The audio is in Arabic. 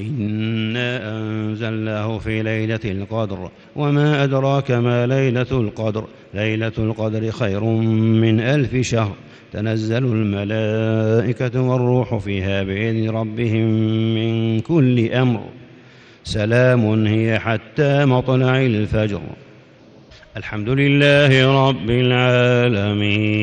انا انزلناه في ليله القدر وما ادراك ما ليله القدر ليله القدر خير من الف شهر تنزل الملائكة والروح فيها بإذن ربهم من كل أمر سلام هي حتى مطلع الفجر الحمد لله رب العالمين